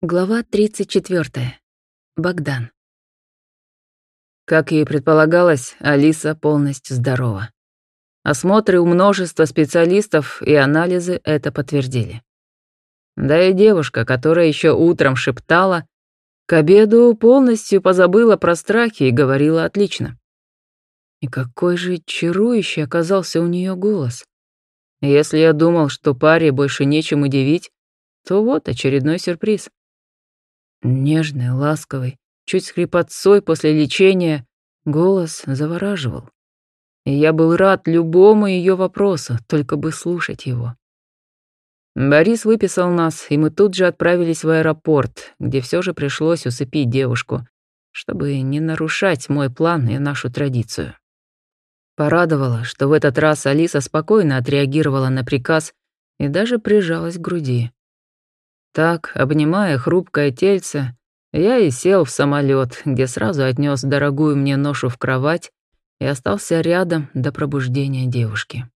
Глава 34. Богдан. Как и предполагалось, Алиса полностью здорова. Осмотры у множества специалистов и анализы это подтвердили. Да и девушка, которая еще утром шептала, к обеду полностью позабыла про страхи и говорила отлично. И какой же чарующий оказался у нее голос. Если я думал, что паре больше нечем удивить, то вот очередной сюрприз. Нежный, ласковый, чуть с хрипотцой после лечения, голос завораживал. И я был рад любому ее вопросу, только бы слушать его. Борис выписал нас, и мы тут же отправились в аэропорт, где все же пришлось усыпить девушку, чтобы не нарушать мой план и нашу традицию. Порадовало, что в этот раз Алиса спокойно отреагировала на приказ и даже прижалась к груди. Так, обнимая хрупкое тельце, я и сел в самолет, где сразу отнес дорогую мне ношу в кровать и остался рядом до пробуждения девушки.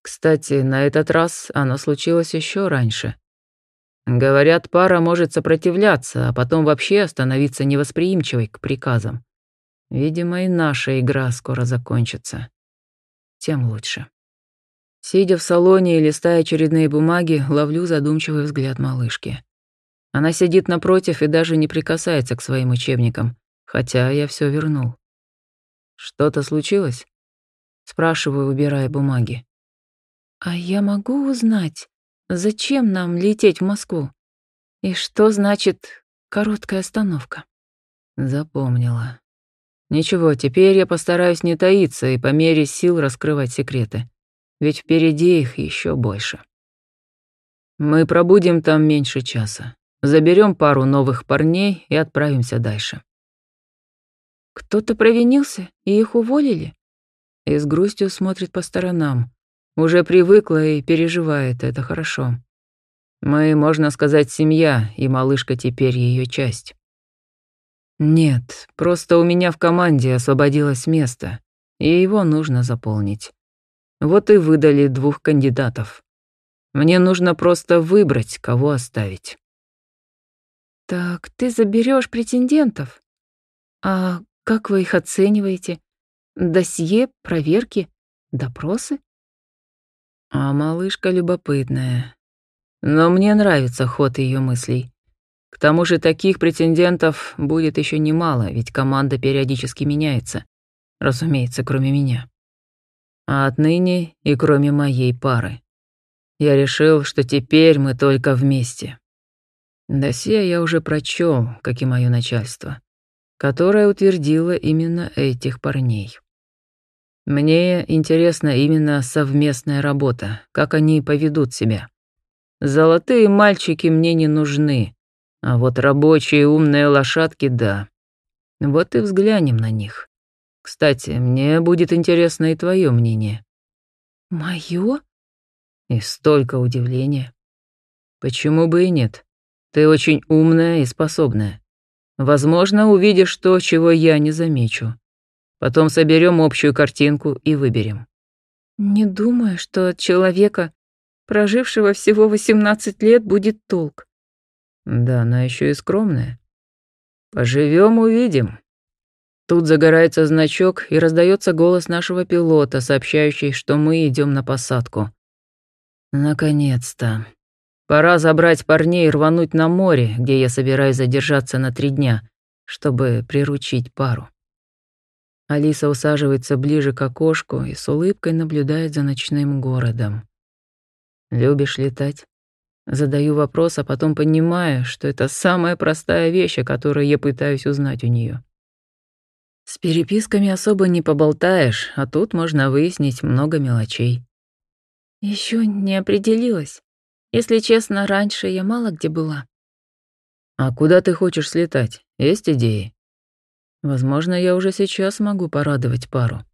Кстати, на этот раз оно случилось еще раньше. Говорят, пара может сопротивляться, а потом вообще становиться невосприимчивой к приказам. Видимо, и наша игра скоро закончится. Тем лучше. Сидя в салоне и листая очередные бумаги, ловлю задумчивый взгляд малышки. Она сидит напротив и даже не прикасается к своим учебникам, хотя я все вернул. «Что-то случилось?» Спрашиваю, убирая бумаги. «А я могу узнать, зачем нам лететь в Москву? И что значит короткая остановка?» Запомнила. Ничего, теперь я постараюсь не таиться и по мере сил раскрывать секреты ведь впереди их еще больше. Мы пробудем там меньше часа, заберем пару новых парней и отправимся дальше. Кто-то провинился и их уволили? И с грустью смотрит по сторонам. Уже привыкла и переживает, это хорошо. Мы, можно сказать, семья, и малышка теперь ее часть. Нет, просто у меня в команде освободилось место, и его нужно заполнить. Вот и выдали двух кандидатов. Мне нужно просто выбрать, кого оставить. Так ты заберешь претендентов. А как вы их оцениваете? Досье, проверки, допросы? А малышка любопытная. Но мне нравится ход ее мыслей. К тому же таких претендентов будет еще немало, ведь команда периодически меняется. Разумеется, кроме меня. А отныне и кроме моей пары. Я решил, что теперь мы только вместе. Досье я уже прочел, как и мое начальство, которое утвердило именно этих парней. Мне интересна именно совместная работа, как они поведут себя. Золотые мальчики мне не нужны, а вот рабочие умные лошадки — да. Вот и взглянем на них. Кстати, мне будет интересно и твое мнение. Мое? И столько удивления. Почему бы и нет? Ты очень умная и способная. Возможно, увидишь то, чего я не замечу. Потом соберем общую картинку и выберем. Не думаю, что от человека, прожившего всего 18 лет, будет толк. Да, она еще и скромная. Поживем, увидим. Тут загорается значок, и раздается голос нашего пилота, сообщающий, что мы идем на посадку. Наконец-то. Пора забрать парней и рвануть на море, где я собираюсь задержаться на три дня, чтобы приручить пару. Алиса усаживается ближе к окошку и с улыбкой наблюдает за ночным городом. «Любишь летать?» Задаю вопрос, а потом понимаю, что это самая простая вещь, о которой я пытаюсь узнать у нее. С переписками особо не поболтаешь, а тут можно выяснить много мелочей. Еще не определилась. Если честно, раньше я мало где была. А куда ты хочешь слетать? Есть идеи? Возможно, я уже сейчас могу порадовать пару.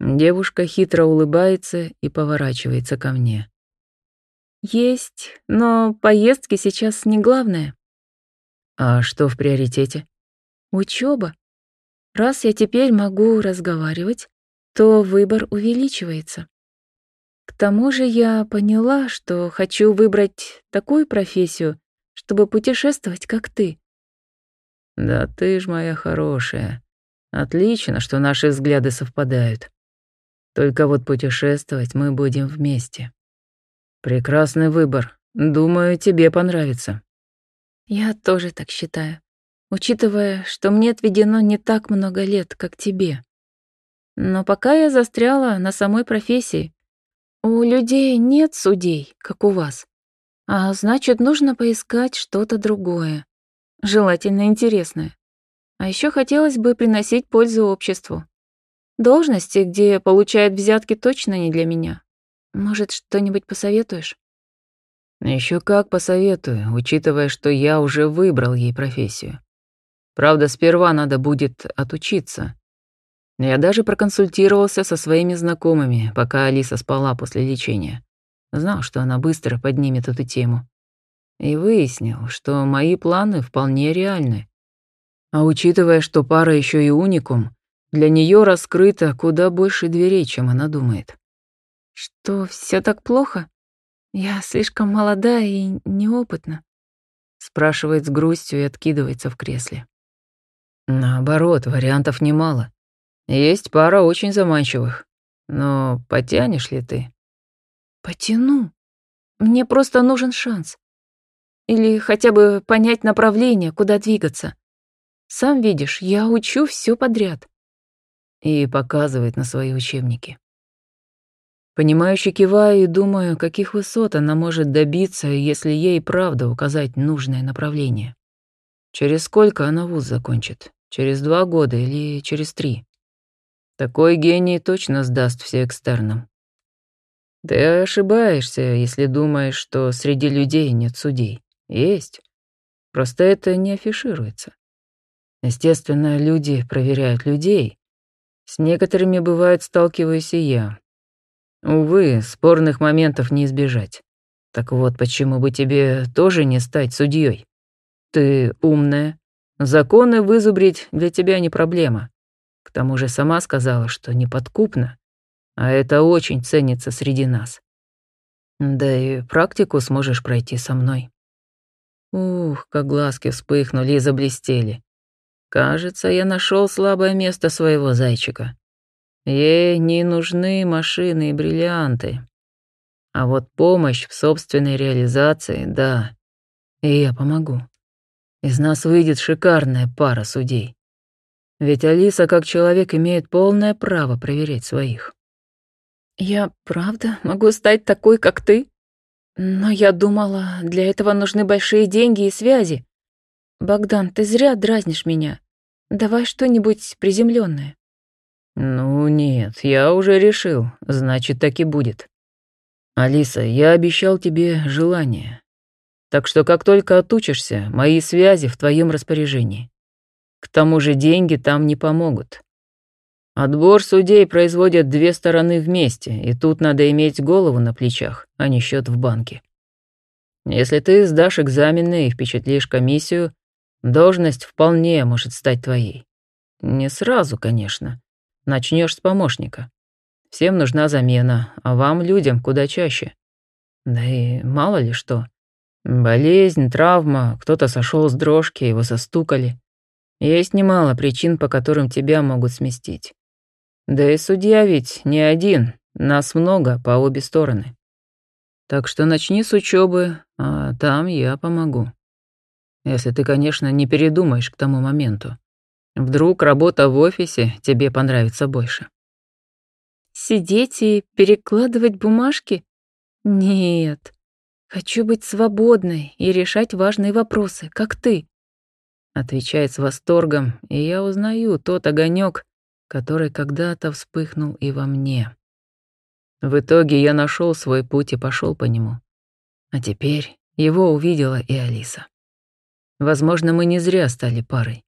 Девушка хитро улыбается и поворачивается ко мне. Есть, но поездки сейчас не главное. А что в приоритете? Учеба. Раз я теперь могу разговаривать, то выбор увеличивается. К тому же я поняла, что хочу выбрать такую профессию, чтобы путешествовать, как ты. Да ты ж моя хорошая. Отлично, что наши взгляды совпадают. Только вот путешествовать мы будем вместе. Прекрасный выбор. Думаю, тебе понравится. Я тоже так считаю, учитывая, что мне отведено не так много лет, как тебе. Но пока я застряла на самой профессии. У людей нет судей, как у вас. А значит, нужно поискать что-то другое. Желательно интересное. А еще хотелось бы приносить пользу обществу. Должности, где получают взятки, точно не для меня. Может, что-нибудь посоветуешь? Еще как посоветую, учитывая, что я уже выбрал ей профессию. Правда, сперва надо будет отучиться. Я даже проконсультировался со своими знакомыми, пока Алиса спала после лечения. Знал, что она быстро поднимет эту тему. И выяснил, что мои планы вполне реальны. А учитывая, что пара еще и уникум, для нее раскрыто куда больше дверей, чем она думает. Что, все так плохо? Я слишком молода и неопытна. Спрашивает с грустью и откидывается в кресле. Наоборот, вариантов немало. Есть пара очень заманчивых. Но потянешь ли ты? Потяну. Мне просто нужен шанс. Или хотя бы понять направление, куда двигаться. Сам видишь, я учу все подряд. И показывает на свои учебники. Понимающе киваю и думаю, каких высот она может добиться, если ей правда указать нужное направление. Через сколько она вуз закончит? Через два года или через три? Такой гений точно сдаст все экстерном. Ты ошибаешься, если думаешь, что среди людей нет судей. Есть. Просто это не афишируется. Естественно, люди проверяют людей. С некоторыми, бывает, сталкиваюсь и я. Увы, спорных моментов не избежать. Так вот, почему бы тебе тоже не стать судьей? Ты умная. Законы вызубрить для тебя не проблема. К тому же сама сказала, что неподкупна, а это очень ценится среди нас. Да и практику сможешь пройти со мной. Ух, как глазки вспыхнули и заблестели. Кажется, я нашел слабое место своего зайчика. Ей не нужны машины и бриллианты. А вот помощь в собственной реализации, да. И я помогу. Из нас выйдет шикарная пара судей. Ведь Алиса как человек имеет полное право проверять своих. Я правда могу стать такой, как ты? Но я думала, для этого нужны большие деньги и связи. Богдан, ты зря дразнишь меня. Давай что-нибудь приземленное. Ну нет, я уже решил, значит, так и будет. Алиса, я обещал тебе желание. Так что как только отучишься, мои связи в твоем распоряжении. К тому же деньги там не помогут. Отбор судей производят две стороны вместе, и тут надо иметь голову на плечах, а не счет в банке. Если ты сдашь экзамены и впечатлишь комиссию, должность вполне может стать твоей. Не сразу, конечно. Начнешь с помощника. Всем нужна замена, а вам, людям, куда чаще. Да и мало ли что. Болезнь, травма, кто-то сошел с дрожки, его застукали. Есть немало причин, по которым тебя могут сместить. Да и судья ведь не один, нас много по обе стороны. Так что начни с учебы, а там я помогу. Если ты, конечно, не передумаешь к тому моменту. Вдруг работа в офисе тебе понравится больше. Сидеть и перекладывать бумажки? Нет. Хочу быть свободной и решать важные вопросы, как ты отвечает с восторгом, и я узнаю тот огонек, который когда-то вспыхнул и во мне. В итоге я нашел свой путь и пошел по нему. А теперь его увидела и Алиса. Возможно, мы не зря стали парой.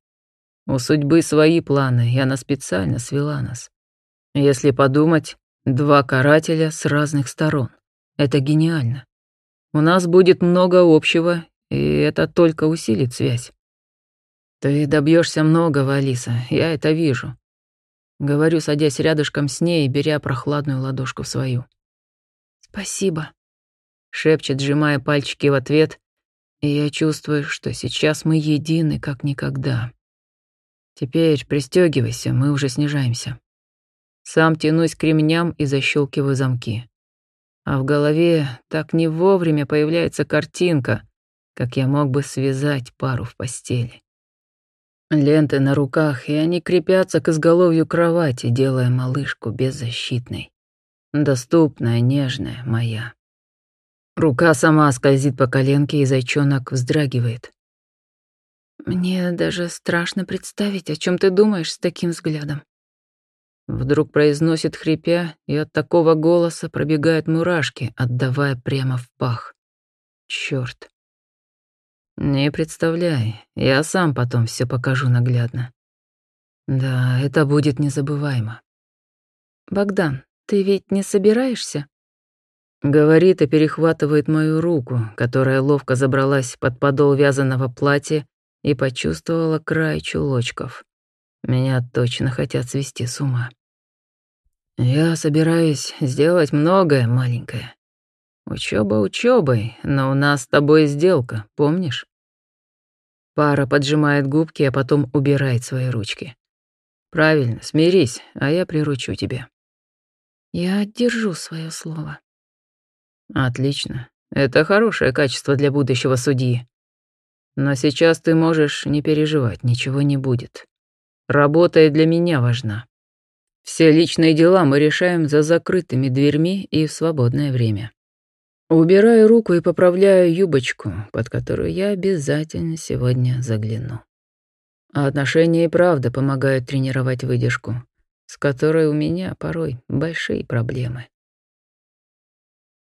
У судьбы свои планы, и она специально свела нас. Если подумать, два карателя с разных сторон. Это гениально. У нас будет много общего, и это только усилит связь. «Ты добьешься многого, Алиса, я это вижу», — говорю, садясь рядышком с ней и беря прохладную ладошку в свою. «Спасибо», — шепчет, сжимая пальчики в ответ, И я чувствую, что сейчас мы едины, как никогда. Теперь пристегивайся, мы уже снижаемся. Сам тянусь к ремням и защелкиваю замки. А в голове так не вовремя появляется картинка, как я мог бы связать пару в постели. Ленты на руках, и они крепятся к изголовью кровати, делая малышку беззащитной. Доступная, нежная, моя. Рука сама скользит по коленке, и зайчонок вздрагивает. Мне даже страшно представить, о чем ты думаешь с таким взглядом. Вдруг произносит хрипя, и от такого голоса пробегают мурашки, отдавая прямо в пах. Черт. Не представляй, я сам потом все покажу наглядно. Да, это будет незабываемо. Богдан, ты ведь не собираешься? Говорит и перехватывает мою руку, которая ловко забралась под подол вязаного платья и почувствовала край чулочков. Меня точно хотят свести с ума. Я собираюсь сделать многое маленькое. Учеба учебой, но у нас с тобой сделка, помнишь? Пара поджимает губки, а потом убирает свои ручки. Правильно, смирись, а я приручу тебя. Я держу свое слово. Отлично. Это хорошее качество для будущего судьи. Но сейчас ты можешь не переживать, ничего не будет. Работа и для меня важна. Все личные дела мы решаем за закрытыми дверьми и в свободное время. Убираю руку и поправляю юбочку, под которую я обязательно сегодня загляну. А отношения и правда помогают тренировать выдержку, с которой у меня порой большие проблемы.